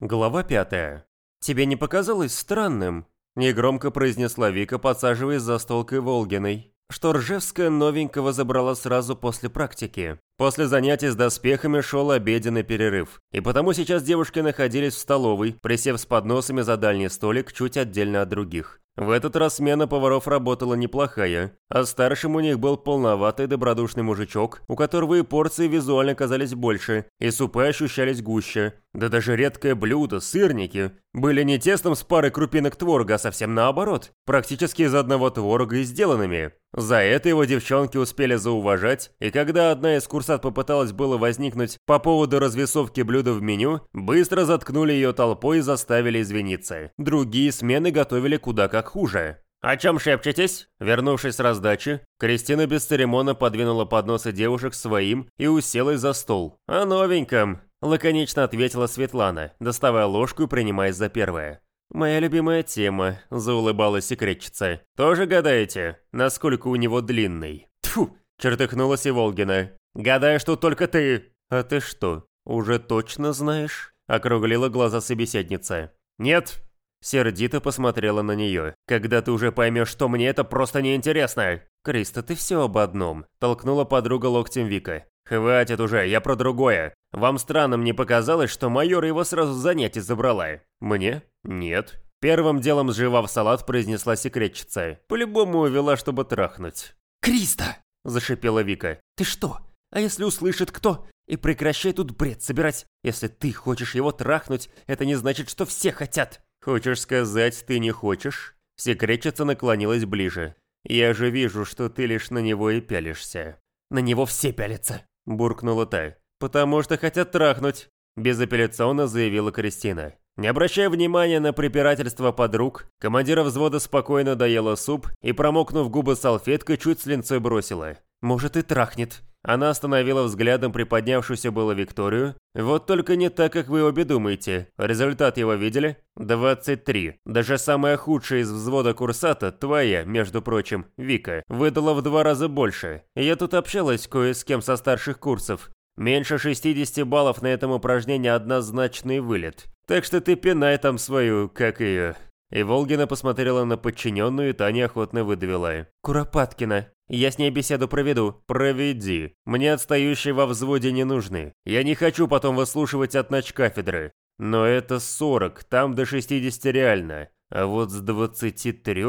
Глава пятая. «Тебе не показалось странным?» – негромко произнесла Вика, подсаживаясь за столкой Волгиной, что Ржевская новенького забрала сразу после практики. После занятий с доспехами шел обеденный перерыв, и потому сейчас девушки находились в столовой, присев с подносами за дальний столик чуть отдельно от других. В этот раз смена поваров работала неплохая, а старшим у них был полноватый добродушный мужичок, у которого и порции визуально казались больше, и супы ощущались гуще. Да даже редкое блюдо, сырники, были не тестом с парой крупинок творога, а совсем наоборот, практически из одного творога и сделанными. За это его девчонки успели зауважать, и когда одна из курсат попыталась было возникнуть по поводу развесовки блюда в меню, быстро заткнули ее толпой и заставили извиниться. Другие смены готовили куда как хуже. «О чем шепчетесь?» Вернувшись с раздачи, Кристина без церемона подвинула подносы девушек своим и уселась за стол. «О новеньком», – лаконично ответила Светлана, доставая ложку и принимаясь за первое. «Моя любимая тема», – заулыбалась секретчица. «Тоже гадаете, насколько у него длинный?» Тфу, чертыхнулась и Волгина. «Гадаю, что только ты...» «А ты что, уже точно знаешь?» – округлила глаза собеседница. «Нет». Сердито посмотрела на нее. «Когда ты уже поймешь, что мне это просто неинтересно!» «Криста, ты все об одном», – толкнула подруга локтем Вика. «Хватит уже, я про другое. Вам странным не показалось, что майор его сразу занятий забрала?» «Мне? Нет». Первым делом, сживав салат, произнесла секретчица. По-любому увела, чтобы трахнуть. «Криста!» – зашипела Вика. «Ты что? А если услышит кто? И прекращай тут бред собирать. Если ты хочешь его трахнуть, это не значит, что все хотят». «Хочешь сказать, ты не хочешь?» Секретчица наклонилась ближе. «Я же вижу, что ты лишь на него и пялишься». «На него все пялятся», – буркнула та. «Потому что хотят трахнуть», – безапелляционно заявила Кристина. Не обращая внимания на препирательство подруг, командира взвода спокойно доела суп и, промокнув губы салфеткой, чуть с линцой бросила. «Может и трахнет». Она остановила взглядом приподнявшуюся было Викторию. Вот только не так, как вы обе думаете. Результат его видели? 23. Даже самая худшая из взвода курсата, твоя, между прочим, Вика, выдала в два раза больше. Я тут общалась кое с кем со старших курсов. Меньше 60 баллов на этом упражнении однозначный вылет. Так что ты пинай там свою, как ее. И Волгина посмотрела на подчиненную, и та неохотно выдавила. «Куропаткина, я с ней беседу проведу». «Проведи. Мне отстающие во взводе не нужны. Я не хочу потом выслушивать от кафедры. Но это 40, там до 60 реально. А вот с 23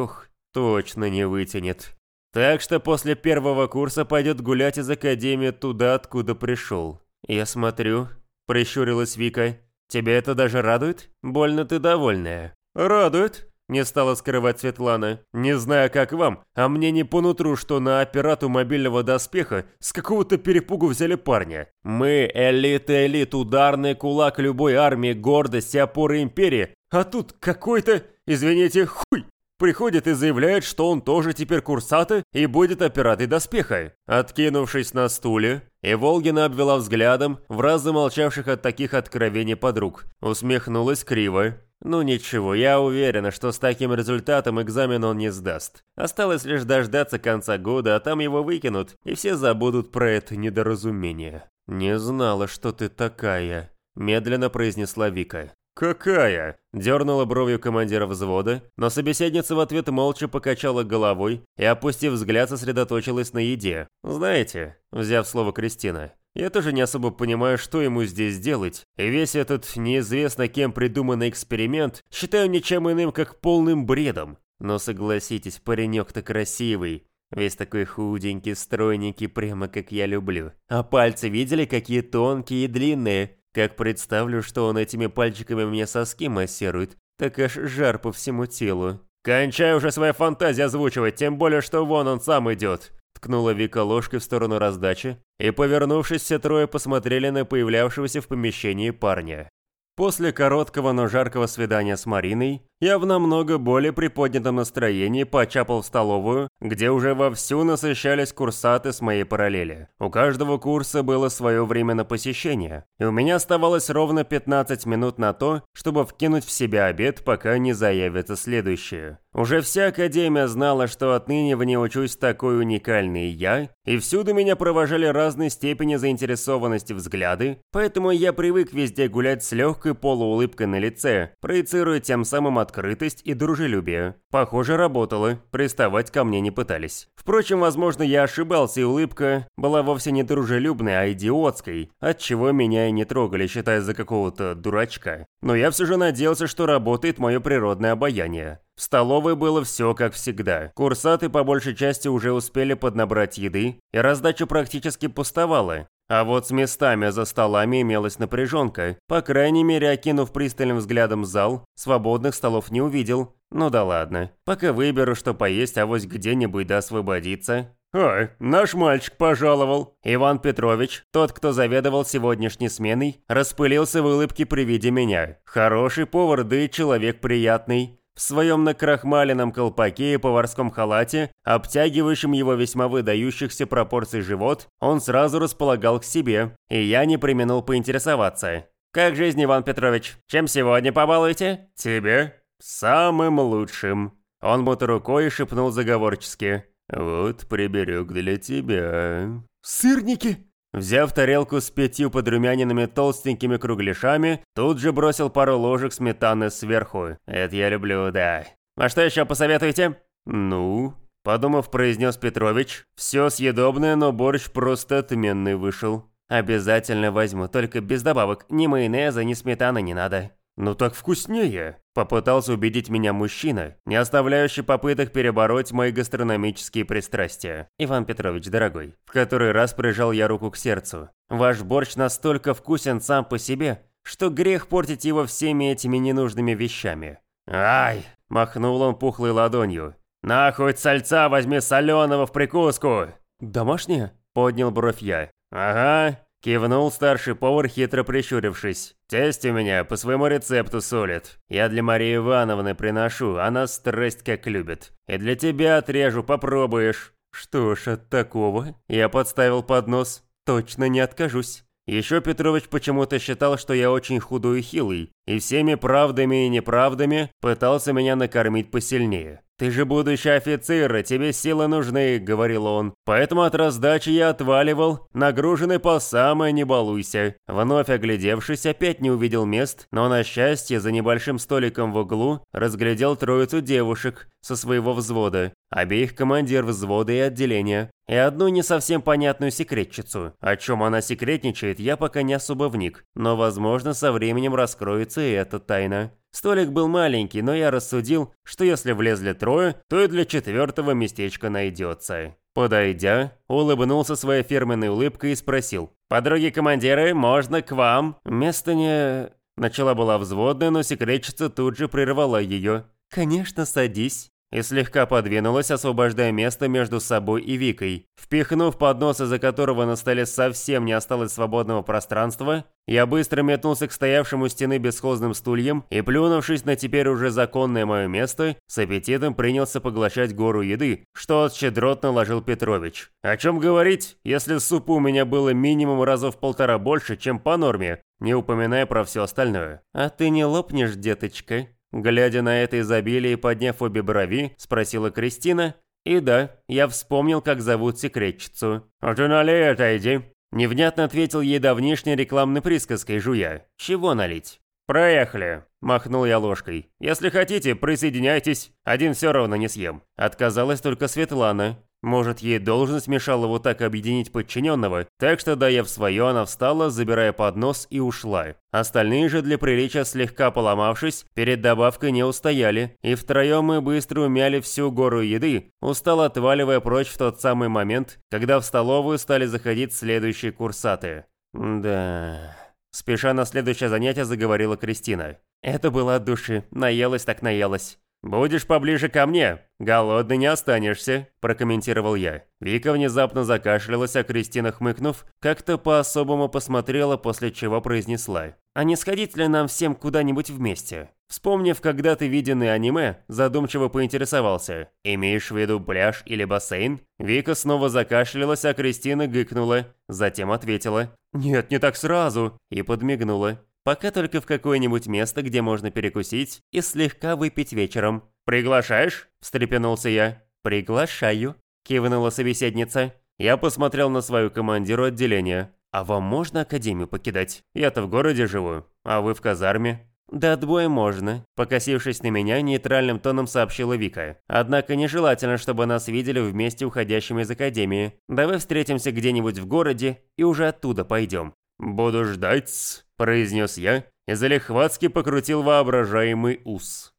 точно не вытянет. Так что после первого курса пойдет гулять из академии туда, откуда пришел. Я смотрю, прищурилась Вика. Тебя это даже радует? Больно ты довольная. «Радует», – не стала скрывать Светлана. «Не знаю, как вам, а мне не по нутру, что на операту мобильного доспеха с какого-то перепугу взяли парня. Мы – элита-элит, ударный кулак любой армии, гордость и опора империи, а тут какой-то, извините, хуй, приходит и заявляет, что он тоже теперь курсата и будет оператой доспеха. Откинувшись на стуле, и Волгина обвела взглядом в раз замолчавших от таких откровений подруг. Усмехнулась криво. Ну ничего, я уверена, что с таким результатом экзамен он не сдаст. Осталось лишь дождаться конца года, а там его выкинут, и все забудут про это недоразумение. «Не знала, что ты такая», – медленно произнесла Вика. «Какая?» – дернула бровью командира взвода, но собеседница в ответ молча покачала головой и, опустив взгляд, сосредоточилась на еде. «Знаете», – взяв слово Кристина, я тоже не особо понимаю, что ему здесь делать, и весь этот неизвестно кем придуманный эксперимент считаю ничем иным, как полным бредом. Но согласитесь, паренек-то красивый, весь такой худенький, стройненький, прямо как я люблю. А пальцы видели, какие тонкие и длинные? Как представлю, что он этими пальчиками мне соски массирует, так аж жар по всему телу. «Кончай уже свои фантазии озвучивать, тем более, что вон он сам идет!» Ткнула Вика ложкой в сторону раздачи, и, повернувшись, все трое посмотрели на появлявшегося в помещении парня. После короткого, но жаркого свидания с Мариной, я в намного более приподнятом настроении почапал в столовую, где уже вовсю насыщались курсаты с моей параллели. У каждого курса было свое время на посещение, и у меня оставалось ровно 15 минут на то, чтобы вкинуть в себя обед, пока не заявится следующее. Уже вся Академия знала, что отныне в ней учусь такой уникальный я, и всюду меня провожали разные степени заинтересованности взгляды, поэтому я привык везде гулять с легкой полуулыбкой на лице, проецируя тем самым открытость и дружелюбие. Похоже, работало, приставать ко мне не пытались. Впрочем, возможно, я ошибался, и улыбка была вовсе не дружелюбной, а идиотской, отчего меня и не трогали, считая за какого-то дурачка. Но я все же надеялся, что работает мое природное обаяние. В столовой было все как всегда. Курсаты по большей части уже успели поднабрать еды, и раздача практически пустовала. А вот с местами за столами имелась напряженка. По крайней мере, окинув пристальным взглядом зал, свободных столов не увидел. Ну да ладно. Пока выберу, что поесть, авось где-нибудь да освободиться. «Ой, наш мальчик пожаловал!» Иван Петрович, тот, кто заведовал сегодняшней сменой, распылился в улыбке при виде меня. Хороший повар, да и человек приятный. В своем накрахмаленном колпаке и поварском халате, обтягивающем его весьма выдающихся пропорций живот, он сразу располагал к себе, и я не применил поинтересоваться. «Как жизнь, Иван Петрович? Чем сегодня побалуете?» «Тебе? Самым лучшим!» Он будто рукой шепнул заговорчески. «Вот приберег для тебя». «Сырники!» Взяв тарелку с пятью подрумяненными толстенькими кругляшами, тут же бросил пару ложек сметаны сверху. Это я люблю, да. А что еще посоветуете? Ну, подумав, произнес Петрович. Все съедобное, но борщ просто отменный вышел. Обязательно возьму, только без добавок. Ни майонеза, ни сметаны не надо. «Ну так вкуснее!» – попытался убедить меня мужчина, не оставляющий попыток перебороть мои гастрономические пристрастия. «Иван Петрович, дорогой, в который раз прижал я руку к сердцу. Ваш борщ настолько вкусен сам по себе, что грех портить его всеми этими ненужными вещами». «Ай!» – махнул он пухлой ладонью. «На хоть сальца возьми соленого в прикуску!» «Домашнее?» – поднял бровь я. «Ага, Кивнул старший повар, хитро прищурившись. «Тесть у меня по своему рецепту солит. Я для Марии Ивановны приношу, она страсть как любит. И для тебя отрежу, попробуешь». «Что ж, от такого?» Я подставил поднос. «Точно не откажусь». Еще Петрович почему-то считал, что я очень худой и хилый, и всеми правдами и неправдами пытался меня накормить посильнее. «Ты же будущий офицер, и тебе силы нужны», — говорил он. «Поэтому от раздачи я отваливал, нагруженный по самое не балуйся». Вновь оглядевшись, опять не увидел мест, но на счастье за небольшим столиком в углу разглядел троицу девушек со своего взвода, обеих командир взвода и отделения, и одну не совсем понятную секретчицу. О чем она секретничает, я пока не особо вник, но возможно со временем раскроется и эта тайна. Столик был маленький, но я рассудил, что если влезли трое, то и для четвертого местечко найдется. Подойдя, улыбнулся своей фирменной улыбкой и спросил. «Подруги командиры, можно к вам?» Место не... Начала была взводная, но секретчица тут же прервала ее. «Конечно, садись» и слегка подвинулась, освобождая место между собой и Викой. Впихнув поднос, из-за которого на столе совсем не осталось свободного пространства, я быстро метнулся к стоявшему стены бесхозным стульям и, плюнувшись на теперь уже законное мое место, с аппетитом принялся поглощать гору еды, что щедротно ложил Петрович. О чем говорить, если супа у меня было минимум раза в полтора больше, чем по норме, не упоминая про все остальное. «А ты не лопнешь, деточка?» Глядя на это изобилие и подняв обе брови, спросила Кристина. И да, я вспомнил, как зовут секретчицу. «А ты налей, отойди!» Невнятно ответил ей давнишней рекламной присказкой, жуя. «Чего налить?» «Проехали!» – махнул я ложкой. «Если хотите, присоединяйтесь. Один все равно не съем». Отказалась только Светлана, может, ей должность мешала вот так объединить подчиненного, так что, доев свое, она встала, забирая поднос и ушла. Остальные же для приличия слегка поломавшись, перед добавкой не устояли, и втроем мы быстро умяли всю гору еды, устало отваливая прочь в тот самый момент, когда в столовую стали заходить следующие курсаты. Да... Спеша на следующее занятие заговорила Кристина. Это было от души, наелась так наелась. «Будешь поближе ко мне, голодный не останешься», – прокомментировал я. Вика внезапно закашлялась, а Кристина, хмыкнув, как-то по-особому посмотрела, после чего произнесла. «А не сходить ли нам всем куда-нибудь вместе?» Вспомнив когда-то виденное аниме, задумчиво поинтересовался. «Имеешь в виду пляж или бассейн?» Вика снова закашлялась, а Кристина гыкнула. Затем ответила. «Нет, не так сразу!» И подмигнула. «Пока только в какое-нибудь место, где можно перекусить и слегка выпить вечером». «Приглашаешь?» – встрепенулся я. «Приглашаю», – кивнула собеседница. Я посмотрел на свою командиру отделения. «А вам можно академию покидать? Я-то в городе живу, а вы в казарме». «До отбоя можно», – покосившись на меня, нейтральным тоном сообщила Вика. «Однако нежелательно, чтобы нас видели вместе уходящими из Академии. Давай встретимся где-нибудь в городе и уже оттуда пойдем». «Буду ждать», – произнес я и залихватски покрутил воображаемый ус.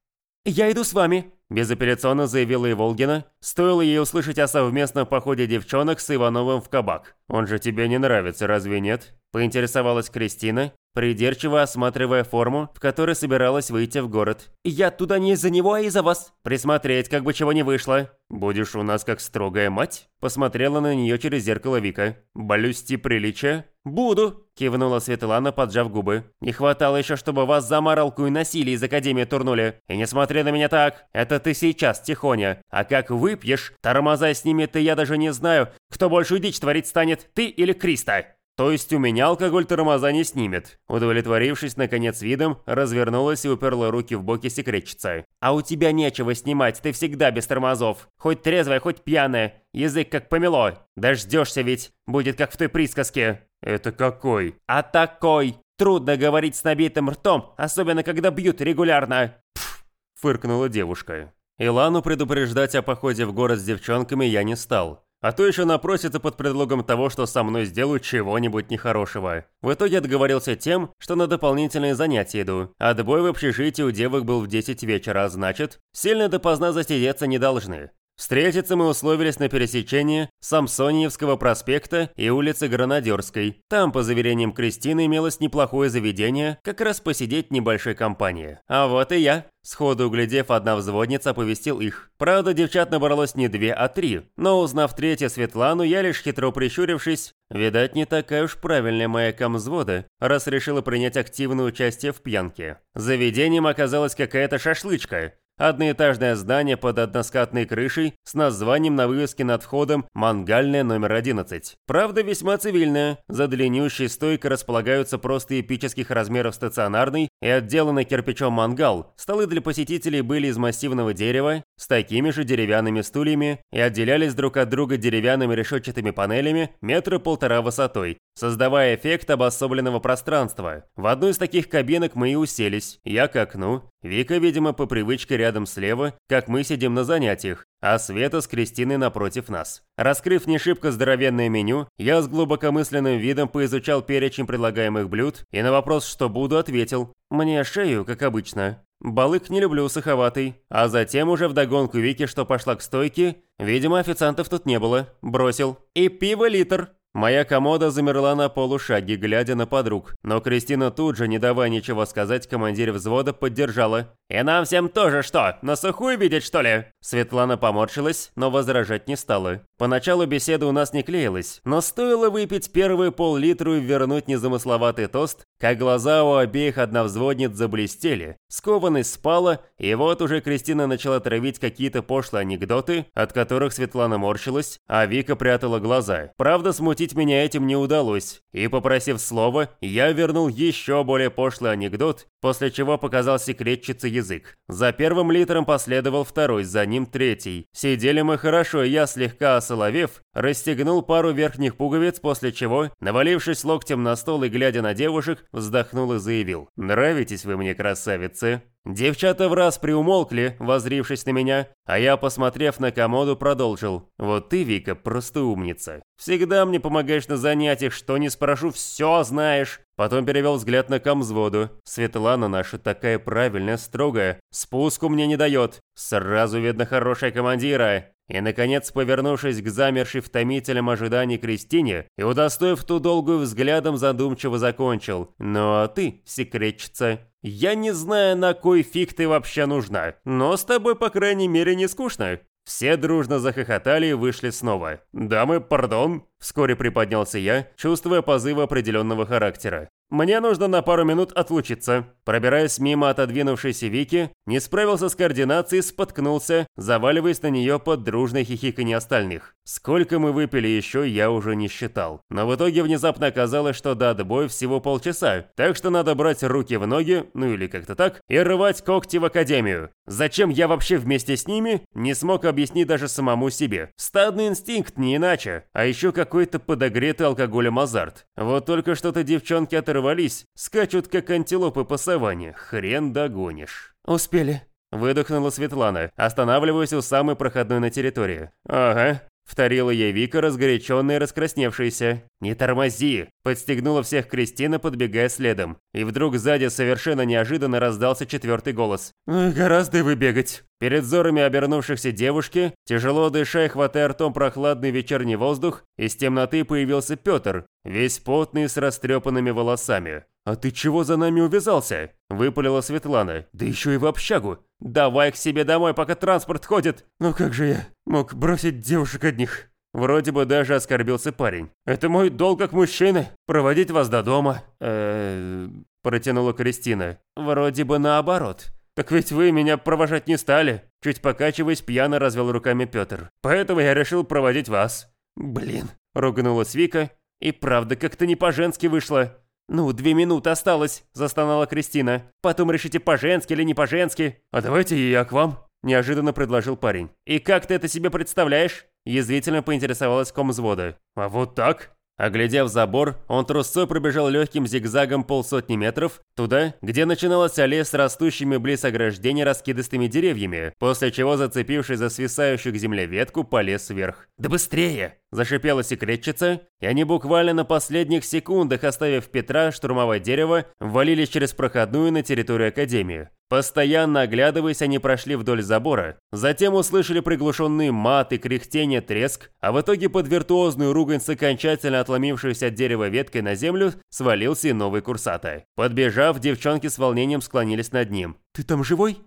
«Я иду с вами», – безапелляционно заявила и. Стоило ей услышать о совместном походе девчонок с Ивановым в кабак. «Он же тебе не нравится, разве нет?» – поинтересовалась Кристина, придирчиво осматривая форму, в которой собиралась выйти в город. «Я туда не из-за него, а из-за вас. Присмотреть, как бы чего не вышло». «Будешь у нас как строгая мать?» Посмотрела на нее через зеркало Вика. «Блюсти приличия?» «Буду», – кивнула Светлана, поджав губы. «Не хватало еще, чтобы вас за моралку и насилие из Академии турнули. И не смотри на меня так. Это ты сейчас, тихоня. А как выпьешь, тормоза снимет, и я даже не знаю, кто больше дичь творить станет, ты или Криста». То есть у меня алкоголь тормоза не снимет. Удовлетворившись, наконец, видом, развернулась и уперла руки в боки секретчица. А у тебя нечего снимать, ты всегда без тормозов. Хоть трезвая, хоть пьяная. Язык как помело. Дождешься ведь. Будет как в той присказке. Это какой? А такой. Трудно говорить с набитым ртом, особенно когда бьют регулярно. Пф, фыркнула девушка. Илану предупреждать о походе в город с девчонками я не стал. А то еще напросится под предлогом того, что со мной сделают чего-нибудь нехорошего. В итоге отговорился тем, что на дополнительные занятия иду. Отбой в общежитии у девок был в 10 вечера, а значит, сильно допоздна засидеться не должны. Встретиться мы условились на пересечении Самсониевского проспекта и улицы Гранадерской. Там, по заверениям Кристины, имелось неплохое заведение, как раз посидеть небольшой компании. А вот и я. Сходу углядев, одна взводница повестил их. Правда, девчат набралось не две, а три. Но узнав третью Светлану, я лишь хитро прищурившись, видать, не такая уж правильная моя комзвода, раз решила принять активное участие в пьянке. Заведением оказалась какая-то шашлычка, Одноэтажное здание под односкатной крышей с названием на вывеске над входом «Мангальная номер 11». Правда, весьма цивильная. За длиннющей стойкой располагаются просто эпических размеров стационарный и отделанный кирпичом мангал. Столы для посетителей были из массивного дерева, с такими же деревянными стульями и отделялись друг от друга деревянными решетчатыми панелями метра полтора высотой, создавая эффект обособленного пространства. В одну из таких кабинок мы и уселись, я к окну, Вика, видимо, по привычке рядом слева, как мы сидим на занятиях, а Света с Кристиной напротив нас. Раскрыв не шибко здоровенное меню, я с глубокомысленным видом поизучал перечень предлагаемых блюд и на вопрос, что буду, ответил «Мне шею, как обычно». Балык не люблю суховатый. А затем уже вдогонку Вики, что пошла к стойке, видимо, официантов тут не было, бросил. И пиво литр. Моя комода замерла на полушаге, глядя на подруг, но Кристина тут же, не давая ничего сказать, командир взвода поддержала. «И нам всем тоже что, на сухую видеть, что ли?» Светлана поморщилась, но возражать не стала. Поначалу беседа у нас не клеилась, но стоило выпить первые пол-литру и вернуть незамысловатый тост, как глаза у обеих одновзводниц заблестели, скованность спала, и вот уже Кристина начала травить какие-то пошлые анекдоты, от которых Светлана морщилась, а Вика прятала глаза. Правда, смутить меня этим не удалось, и, попросив слова, я вернул еще более пошлый анекдот, после чего показал секретчице язык. За первым литром последовал второй, за ним третий. Сидели мы хорошо, я слегка осоловев, расстегнул пару верхних пуговиц, после чего, навалившись локтем на стол и глядя на девушек, вздохнул и заявил «Нравитесь вы мне, красавицы!» Девчата в раз приумолкли, возрившись на меня, а я, посмотрев на комоду, продолжил. «Вот ты, Вика, просто умница. Всегда мне помогаешь на занятиях, что не спрошу, все знаешь». Потом перевел взгляд на комзводу. Светлана наша такая правильная, строгая, спуску мне не дает. Сразу видно хорошая командира. И, наконец, повернувшись к замершей в томительном ожидании Кристине и удостоив ту долгую взглядом, задумчиво закончил. «Ну а ты, секретчица, я не знаю, на кой фиг ты вообще нужна, но с тобой, по крайней мере, не скучно». Все дружно захохотали и вышли снова. «Дамы, пардон!» Вскоре приподнялся я, чувствуя позывы определенного характера. Мне нужно на пару минут отлучиться. Пробираясь мимо отодвинувшейся Вики, не справился с координацией, споткнулся, заваливаясь на нее под дружное хихиканье остальных. Сколько мы выпили еще, я уже не считал. Но в итоге внезапно оказалось, что до отбоя всего полчаса, так что надо брать руки в ноги, ну или как-то так, и рвать когти в академию. Зачем я вообще вместе с ними, не смог объяснить даже самому себе. Стадный инстинкт, не иначе. А еще какой-то подогретый алкоголем азарт. Вот только что-то девчонки оторвались, скачут как антилопы по саванне, хрен догонишь. «Успели», Выдохнула Светлана, останавливаясь у самой проходной на территории. «Ага, Вторила ей Вика, разгоряченная и раскрасневшаяся. «Не тормози!» – подстегнула всех Кристина, подбегая следом. И вдруг сзади совершенно неожиданно раздался четвертый голос. «Гораздо вы бегать!» Перед взорами обернувшихся девушки, тяжело дыша и хватая ртом прохладный вечерний воздух, из темноты появился Петр, весь потный с растрепанными волосами. «А ты чего за нами увязался?» – выпалила Светлана. «Да еще и в общагу! Давай к себе домой, пока транспорт ходит!» «Ну как же я мог бросить девушек одних?» Вроде бы даже оскорбился парень. «Это мой долг как мужчины, проводить вас до дома». «Э-э-э...» протянула Кристина. «Вроде бы наоборот». «Так ведь вы меня провожать не стали!» Чуть покачиваясь, пьяно развел руками Петр. «Поэтому я решил проводить вас». «Блин!» – ругнулась Вика. «И правда, как-то не по-женски вышло». «Ну, две минуты осталось», – застонала Кристина. «Потом решите по-женски или не по-женски». «А давайте и я к вам», – неожиданно предложил парень. «И как ты это себе представляешь?» – язвительно поинтересовалась комзвода. «А вот так?» Оглядев забор, он трусцой пробежал легким зигзагом полсотни метров, туда, где начиналась аллея с растущими близ ограждения раскидистыми деревьями, после чего, зацепившись за свисающую к земле ветку, полез вверх. «Да быстрее!» – зашипела секретчица, и они буквально на последних секундах, оставив Петра штурмовать дерево, ввалились через проходную на территорию Академии. Постоянно оглядываясь, они прошли вдоль забора, затем услышали приглушенные маты, кряхтение, треск, а в итоге под виртуозную ругань с окончательно отломившейся от дерева веткой на землю свалился и новый курсата. Подбежав, девчонки с волнением склонились над ним. «Ты там живой?»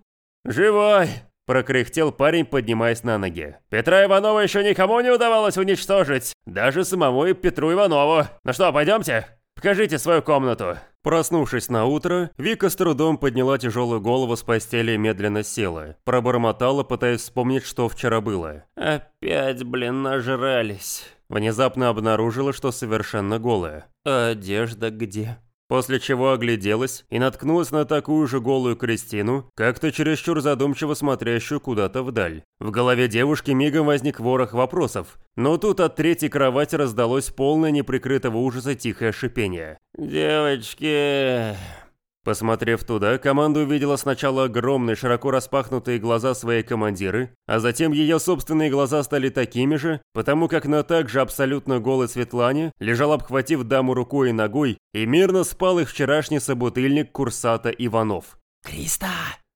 «Живой!» – прокряхтел парень, поднимаясь на ноги. «Петра Иванова еще никому не удавалось уничтожить, даже самому Петру Иванову. Ну что, пойдемте? Покажите свою комнату». Проснувшись на утро, Вика с трудом подняла тяжелую голову с постели и медленно села. Пробормотала, пытаясь вспомнить, что вчера было. «Опять, блин, нажрались». Внезапно обнаружила, что совершенно голая. «А одежда где?» После чего огляделась и наткнулась на такую же голую Кристину, как-то чересчур задумчиво смотрящую куда-то вдаль. В голове девушки мигом возник ворох вопросов, но тут от третьей кровати раздалось полное неприкрытого ужаса тихое шипение. «Девочки...» Посмотрев туда, команда увидела сначала огромные, широко распахнутые глаза своей командиры, а затем ее собственные глаза стали такими же, потому как на также абсолютно голой Светлане лежал, обхватив даму рукой и ногой, и мирно спал их вчерашний собутыльник Курсата Иванов. «Криста!»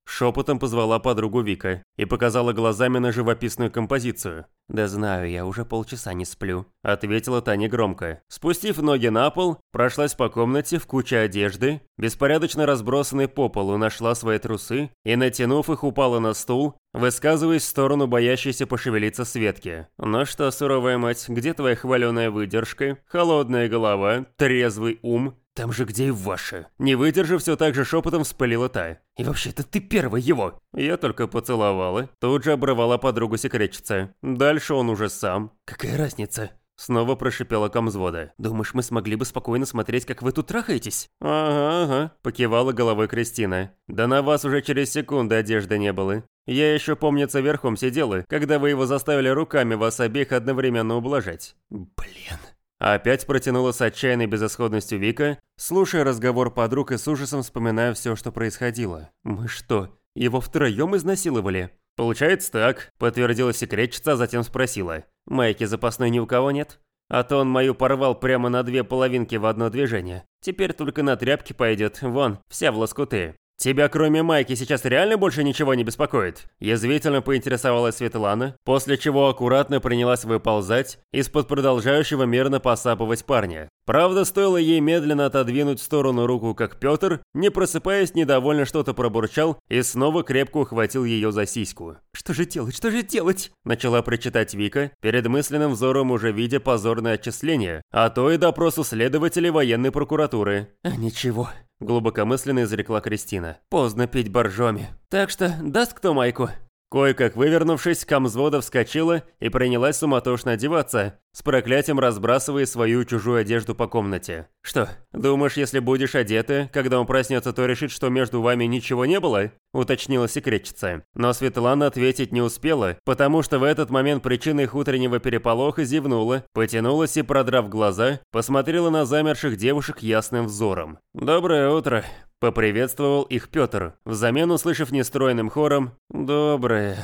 Шепотом позвала подругу Вика и показала глазами на живописную композицию. «Да знаю, я уже полчаса не сплю», – ответила Таня громко. Спустив ноги на пол, прошлась по комнате в куче одежды, беспорядочно разбросанной по полу, нашла свои трусы и, натянув их, упала на стул, высказываясь в сторону боящейся пошевелиться Светки. «Ну что, суровая мать, где твоя хваленая выдержка, холодная голова, трезвый ум?» Там же где и ваши. Не выдержав, все так же шепотом вспылила та. И вообще-то ты первый его. Я только поцеловала. Тут же обрывала подругу секретчица. Дальше он уже сам. Какая разница? Снова прошипела комзвода. «Думаешь, мы смогли бы спокойно смотреть, как вы тут трахаетесь?» «Ага, ага», – покивала головой Кристина. «Да на вас уже через секунду одежды не было. Я еще, помнится, верхом сидела, когда вы его заставили руками вас обеих одновременно ублажать». «Блин». Опять протянула с отчаянной безысходностью Вика, слушая разговор подруг и с ужасом вспоминая все, что происходило. «Мы что, его втроем изнасиловали?» «Получается так», – подтвердила секретчица, а затем спросила. «Майки запасной ни у кого нет?» А то он мою порвал прямо на две половинки в одно движение. Теперь только на тряпке пойдет, вон, вся в лоскуты. «Тебя кроме майки сейчас реально больше ничего не беспокоит?» Язвительно поинтересовалась Светлана, после чего аккуратно принялась выползать из-под продолжающего мерно посапывать парня. Правда, стоило ей медленно отодвинуть в сторону руку, как Петр, не просыпаясь, недовольно что-то пробурчал и снова крепко ухватил ее за сиську. «Что же делать, что же делать?» Начала прочитать Вика, перед мысленным взором уже видя позорное отчисление, а то и допрос у следователей военной прокуратуры. «А ничего», глубокомысленно изрекла Кристина. «Поздно пить боржоми. Так что даст кто майку?» Кое-как вывернувшись, Камзвода вскочила и принялась суматошно одеваться, с проклятием разбрасывая свою чужую одежду по комнате. «Что, думаешь, если будешь одета, когда он проснется, то решит, что между вами ничего не было?» – уточнила секретчица. Но Светлана ответить не успела, потому что в этот момент причиной их утреннего переполоха зевнула, потянулась и, продрав глаза, посмотрела на замерших девушек ясным взором. «Доброе утро», Поприветствовал их Петр, взамен услышав нестроенным хором «Доброе».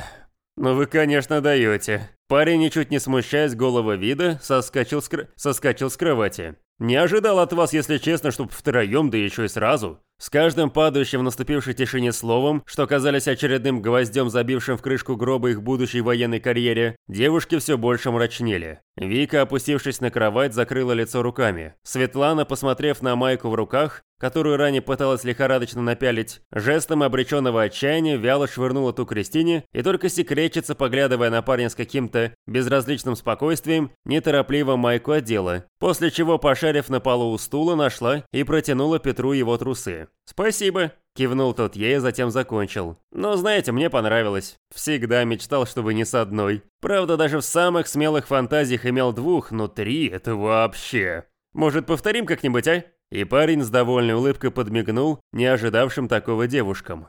«Ну вы, конечно, даете». Парень, ничуть не смущаясь голого вида, соскочил с, кр... соскочил с кровати. «Не ожидал от вас, если честно, чтоб втроем, да еще и сразу». С каждым падающим в наступившей тишине словом, что казались очередным гвоздем, забившим в крышку гроба их будущей военной карьере, девушки все больше мрачнели. Вика, опустившись на кровать, закрыла лицо руками. Светлана, посмотрев на майку в руках, которую ранее пыталась лихорадочно напялить, жестом обреченного отчаяния вяло швырнула ту Кристине, и только секретчица, поглядывая на парня с каким-то безразличным спокойствием, неторопливо майку одела, после чего, пошарив на полу у стула, нашла и протянула Петру его трусы. «Спасибо», – кивнул тот ей, затем закончил. «Но знаете, мне понравилось. Всегда мечтал, чтобы не с одной. Правда, даже в самых смелых фантазиях имел двух, но три – это вообще. Может, повторим как-нибудь, а?» И парень с довольной улыбкой подмигнул, не ожидавшим такого девушкам.